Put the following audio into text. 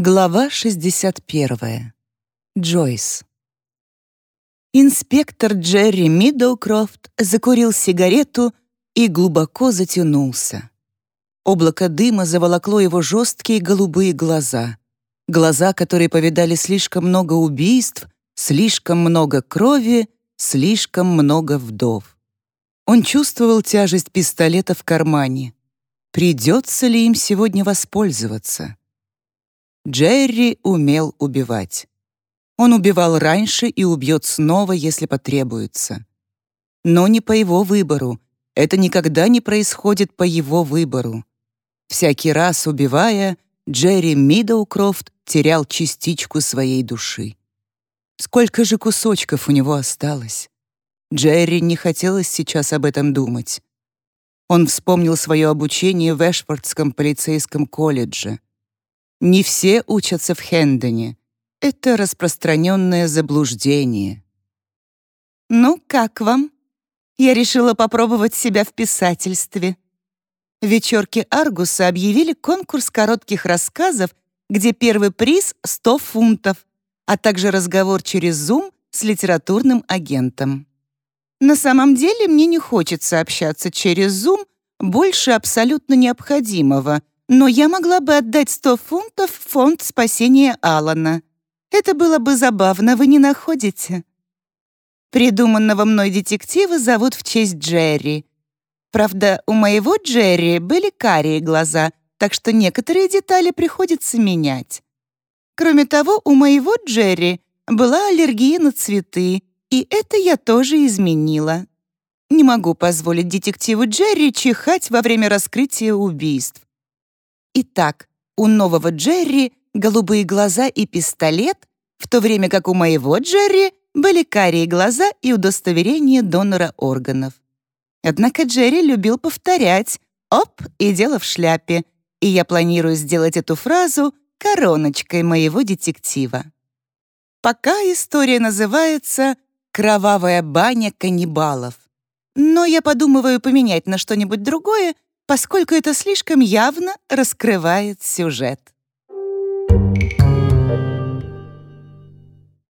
Глава 61. Джойс. Инспектор Джерри Мидоукрофт закурил сигарету и глубоко затянулся. Облако дыма заволокло его жесткие голубые глаза. Глаза, которые повидали слишком много убийств, слишком много крови, слишком много вдов. Он чувствовал тяжесть пистолета в кармане. Придется ли им сегодня воспользоваться? Джерри умел убивать. Он убивал раньше и убьет снова, если потребуется. Но не по его выбору. Это никогда не происходит по его выбору. Всякий раз, убивая, Джерри Мидоукрофт терял частичку своей души. Сколько же кусочков у него осталось? Джерри не хотелось сейчас об этом думать. Он вспомнил свое обучение в Эшфордском полицейском колледже. Не все учатся в Хендоне. Это распространенное заблуждение. «Ну, как вам? Я решила попробовать себя в писательстве». Вечерки Аргуса объявили конкурс коротких рассказов, где первый приз — 100 фунтов, а также разговор через Zoom с литературным агентом. На самом деле мне не хочется общаться через Zoom больше абсолютно необходимого, но я могла бы отдать 100 фунтов в фонд спасения Алана. Это было бы забавно, вы не находите? Придуманного мной детектива зовут в честь Джерри. Правда, у моего Джерри были карие глаза, так что некоторые детали приходится менять. Кроме того, у моего Джерри была аллергия на цветы, и это я тоже изменила. Не могу позволить детективу Джерри чихать во время раскрытия убийств. Итак, у нового Джерри голубые глаза и пистолет, в то время как у моего Джерри были карие глаза и удостоверение донора органов. Однако Джерри любил повторять «оп» и дело в шляпе, и я планирую сделать эту фразу короночкой моего детектива. Пока история называется «Кровавая баня каннибалов». Но я подумываю поменять на что-нибудь другое поскольку это слишком явно раскрывает сюжет. Thank you.